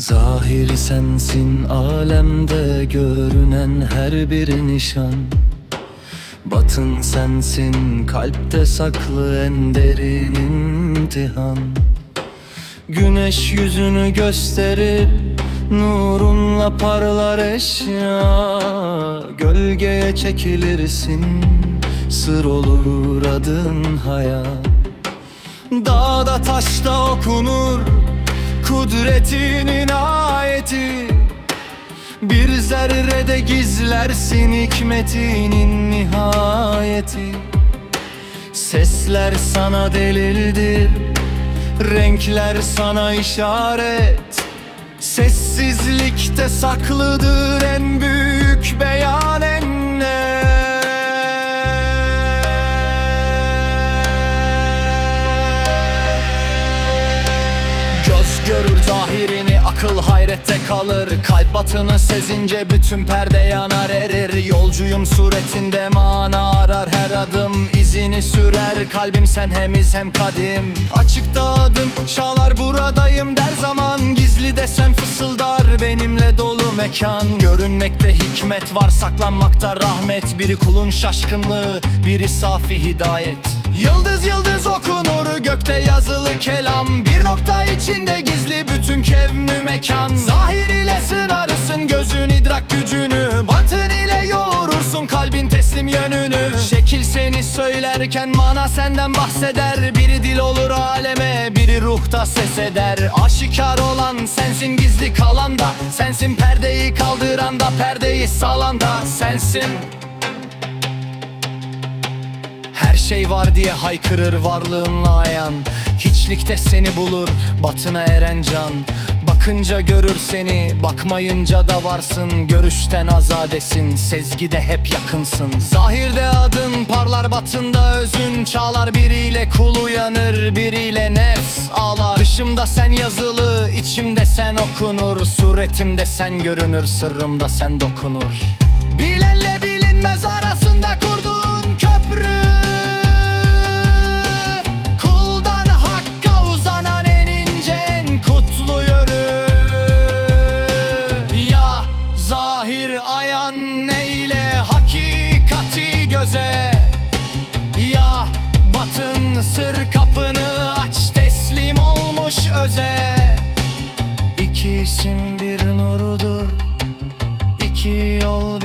Belli sensin alemde görünen her bir nişan. Batın sensin kalpte saklı en derin imtihan. Güneş yüzünü gösterir Nurunla parlar eşya. Gölgeye çekilirsin Sır olur adın hayat. Dağda taşta okunur Kudretinin ayeti. Bir zerrede gizlersin hikmetinin nihayeti. Sesler sana delildir Renkler sana işaret. Sessizlikte saklıdır en zahirini akıl hayrette kalır Kalp batını sezince bütün perde yanar erir. Yolcuyum suretinde mana arar her adım izini sürer. Kalbim sen hem iz hem kadim. Açıkta adım çalar buradayım der zaman. Gizli desen fısıldar benimle dolu mekan. Görünmekte hikmet var saklanmakta rahmet. Biri kulun şaşkınlığı biri safi hidayet. Yıldız yıldız okunur gökte yazılı kelam. Bir nokta içinde gizli bütün kevnü mekan. Zahir ile sınarısın gözün idrak gücünü. Batın ile yoğurursun kalbin teslim yönünü. Şekil seni söylerken mana senden bahseder. Biri dil olur aleme biri ruhta ses eder. Aşikar olan sensin gizli kalan da Sensin perdeyi kaldıran da perdeyi salan da Sensin şey var diye haykırır varlığınla ayan Hiçlikte seni bulur batına eren can. Bakınca görür seni bakmayınca da varsın. Görüşten azadesin sezgide hep yakınsın. Zahirde adın parlar batında özün. Çağlar biriyle kul uyanır biriyle nefs ağlar. Dışımda sen yazılı içimde sen okunur. Suretimde sen görünür sırrımda sen dokunur. Bilenle bilinmez Herkesin bir nurudur. İki yol